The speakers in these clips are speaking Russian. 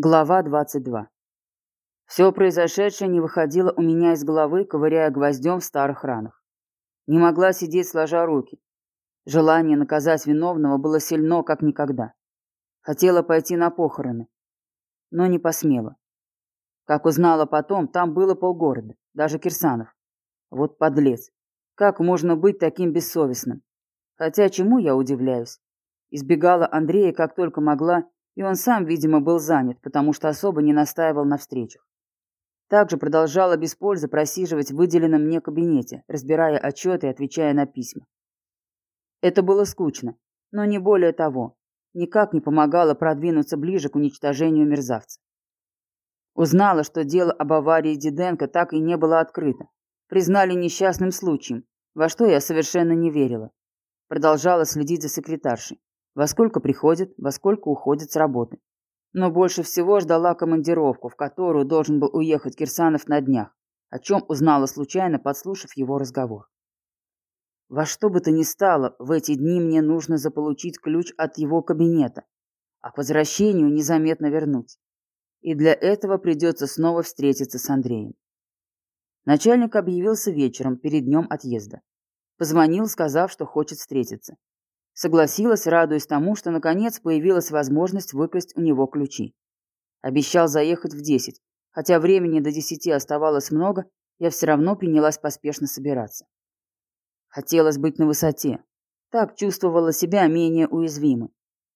Глава 22. Все произошедшее не выходило у меня из головы, ковыряя гвоздем в старых ранах. Не могла сидеть сложа руки. Желание наказать виновного было сильно, как никогда. Хотела пойти на похороны, но не посмела. Как узнала потом, там было полгорода, даже Кирсанов. Вот подлец. Как можно быть таким бессовестным? Хотя чему я удивляюсь? Избегала Андрея как только могла и он сам, видимо, был занят, потому что особо не настаивал на встречах. Также продолжала без пользы просиживать в выделенном мне кабинете, разбирая отчеты и отвечая на письма. Это было скучно, но не более того. Никак не помогало продвинуться ближе к уничтожению мерзавца. Узнала, что дело об аварии Диденко так и не было открыто. Признали несчастным случаем, во что я совершенно не верила. Продолжала следить за секретаршей во сколько приходит, во сколько уходит с работы. Но больше всего ждала командировку, в которую должен был уехать Кирсанов на днях, о чем узнала случайно, подслушав его разговор. Во что бы то ни стало, в эти дни мне нужно заполучить ключ от его кабинета, а к возвращению незаметно вернуть. И для этого придется снова встретиться с Андреем. Начальник объявился вечером, перед днем отъезда. Позвонил, сказав, что хочет встретиться. Согласилась, радуясь тому, что наконец появилась возможность выкрасть у него ключи. Обещал заехать в десять, хотя времени до десяти оставалось много, я все равно принялась поспешно собираться. Хотелось быть на высоте. Так чувствовала себя менее уязвимой.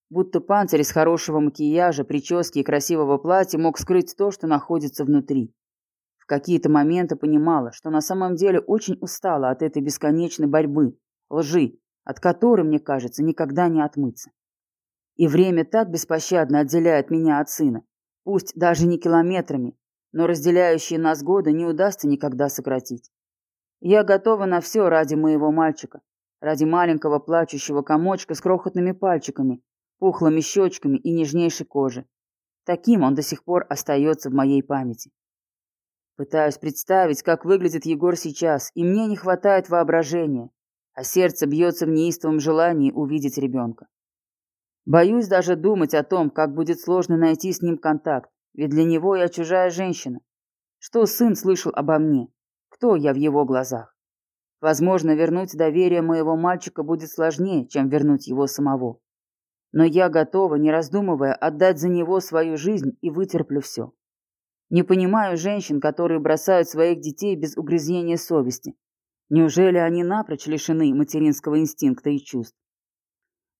Будто панцирь из хорошего макияжа, прически и красивого платья мог скрыть то, что находится внутри. В какие-то моменты понимала, что на самом деле очень устала от этой бесконечной борьбы, лжи, от которой, мне кажется, никогда не отмыться. И время так беспощадно отделяет меня от сына, пусть даже не километрами, но разделяющие нас годы не удастся никогда сократить. Я готова на все ради моего мальчика, ради маленького плачущего комочка с крохотными пальчиками, пухлыми щечками и нежнейшей кожи. Таким он до сих пор остается в моей памяти. Пытаюсь представить, как выглядит Егор сейчас, и мне не хватает воображения, а сердце бьется в неистовом желании увидеть ребенка. Боюсь даже думать о том, как будет сложно найти с ним контакт, ведь для него я чужая женщина. Что сын слышал обо мне? Кто я в его глазах? Возможно, вернуть доверие моего мальчика будет сложнее, чем вернуть его самого. Но я готова, не раздумывая, отдать за него свою жизнь и вытерплю все. Не понимаю женщин, которые бросают своих детей без угрызения совести, Неужели они напрочь лишены материнского инстинкта и чувств?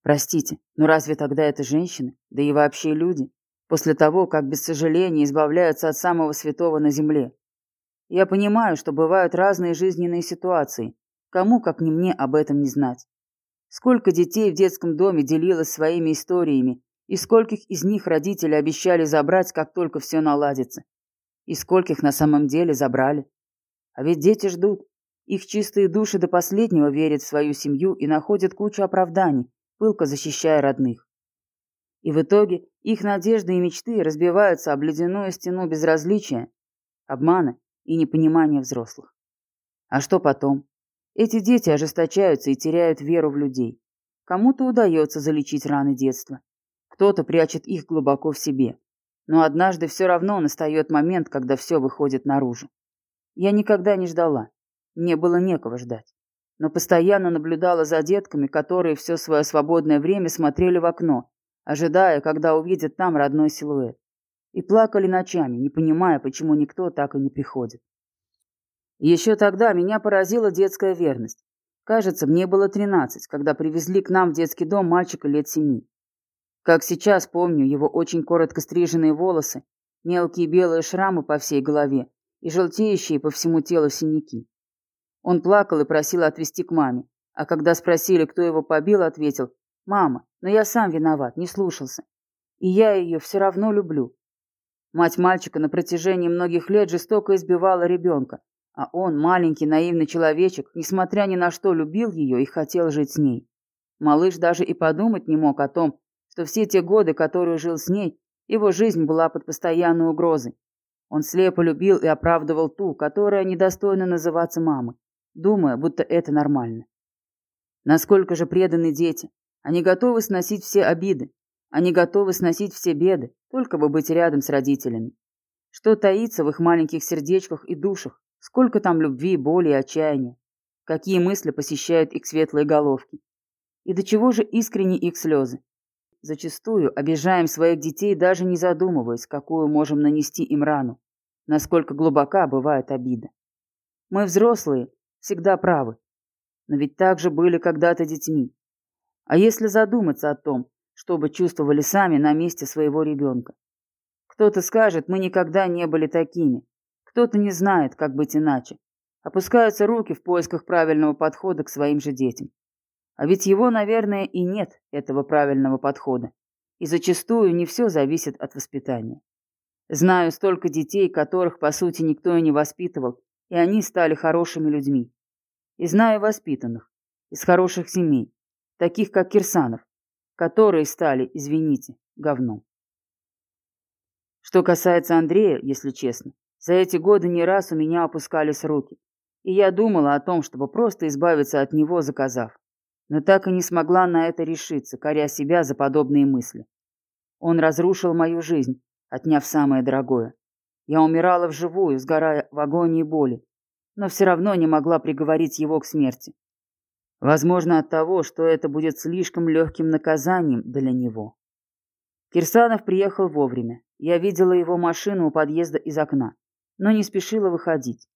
Простите, но разве тогда это женщины, да и вообще люди, после того, как без сожаления избавляются от самого святого на земле? Я понимаю, что бывают разные жизненные ситуации, кому, как не мне, об этом не знать. Сколько детей в детском доме делилось своими историями, и скольких из них родители обещали забрать, как только все наладится. И скольких на самом деле забрали. А ведь дети ждут. Их чистые души до последнего верят в свою семью и находят кучу оправданий, пылко защищая родных. И в итоге их надежды и мечты разбиваются об ледяную стену безразличия, обмана и непонимания взрослых. А что потом? Эти дети ожесточаются и теряют веру в людей. Кому-то удается залечить раны детства. Кто-то прячет их глубоко в себе. Но однажды все равно настает момент, когда все выходит наружу. Я никогда не ждала. Мне было некого ждать. Но постоянно наблюдала за детками, которые все свое свободное время смотрели в окно, ожидая, когда увидят там родной силуэт. И плакали ночами, не понимая, почему никто так и не приходит. Еще тогда меня поразила детская верность. Кажется, мне было тринадцать, когда привезли к нам в детский дом мальчика лет семи. Как сейчас помню его очень коротко стриженные волосы, мелкие белые шрамы по всей голове и желтеющие по всему телу синяки. Он плакал и просил отвезти к маме. А когда спросили, кто его побил, ответил, «Мама, но я сам виноват, не слушался. И я ее все равно люблю». Мать мальчика на протяжении многих лет жестоко избивала ребенка, а он, маленький наивный человечек, несмотря ни на что, любил ее и хотел жить с ней. Малыш даже и подумать не мог о том, что все те годы, которые жил с ней, его жизнь была под постоянной угрозой. Он слепо любил и оправдывал ту, которая недостойна называться мамой думая, будто это нормально. Насколько же преданы дети. Они готовы сносить все обиды. Они готовы сносить все беды, только бы быть рядом с родителями. Что таится в их маленьких сердечках и душах, сколько там любви, боли и отчаяния. Какие мысли посещают их светлые головки. И до чего же искренни их слезы. Зачастую обижаем своих детей, даже не задумываясь, какую можем нанести им рану, насколько глубока бывает обида. Мы, взрослые, всегда правы. Но ведь так же были когда-то детьми. А если задуматься о том, чтобы чувствовали сами на месте своего ребенка? Кто-то скажет, мы никогда не были такими. Кто-то не знает, как быть иначе. Опускаются руки в поисках правильного подхода к своим же детям. А ведь его, наверное, и нет, этого правильного подхода. И зачастую не все зависит от воспитания. Знаю столько детей, которых, по сути, никто и не воспитывал, и они стали хорошими людьми. И знаю воспитанных, из хороших семей, таких как Кирсанов, которые стали, извините, говном. Что касается Андрея, если честно, за эти годы не раз у меня опускались руки, и я думала о том, чтобы просто избавиться от него, заказав. Но так и не смогла на это решиться, коря себя за подобные мысли. Он разрушил мою жизнь, отняв самое дорогое. Я умирала вживую, сгорая в агонии боли, но все равно не могла приговорить его к смерти. Возможно, от того, что это будет слишком легким наказанием для него. Кирсанов приехал вовремя. Я видела его машину у подъезда из окна, но не спешила выходить.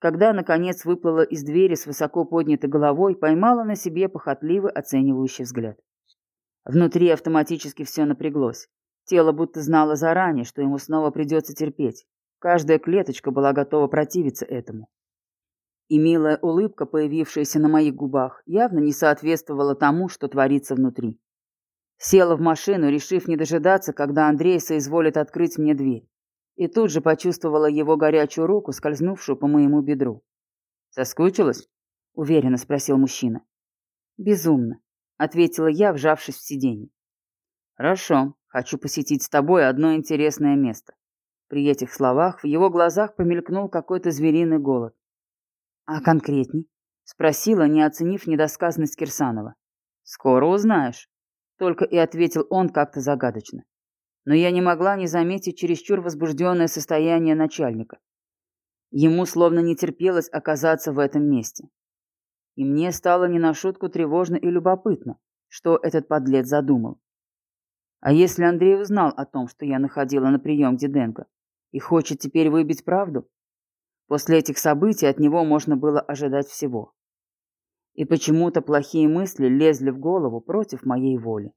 Когда, наконец, выплыла из двери с высоко поднятой головой, поймала на себе похотливый оценивающий взгляд. Внутри автоматически все напряглось. Тело будто знало заранее, что ему снова придется терпеть. Каждая клеточка была готова противиться этому. И милая улыбка, появившаяся на моих губах, явно не соответствовала тому, что творится внутри. Села в машину, решив не дожидаться, когда Андрей соизволит открыть мне дверь. И тут же почувствовала его горячую руку, скользнувшую по моему бедру. «Соскучилась?» — уверенно спросил мужчина. «Безумно», — ответила я, вжавшись в сиденье. «Хорошо. Хочу посетить с тобой одно интересное место». При этих словах в его глазах помелькнул какой-то звериный голод. «А конкретней?» — спросила, не оценив недосказанность Кирсанова. «Скоро узнаешь», — только и ответил он как-то загадочно. Но я не могла не заметить чересчур возбужденное состояние начальника. Ему словно не терпелось оказаться в этом месте. И мне стало не на шутку тревожно и любопытно, что этот подлец задумал. А если Андрей узнал о том, что я находила на прием Диденко, и хочет теперь выбить правду? После этих событий от него можно было ожидать всего. И почему-то плохие мысли лезли в голову против моей воли.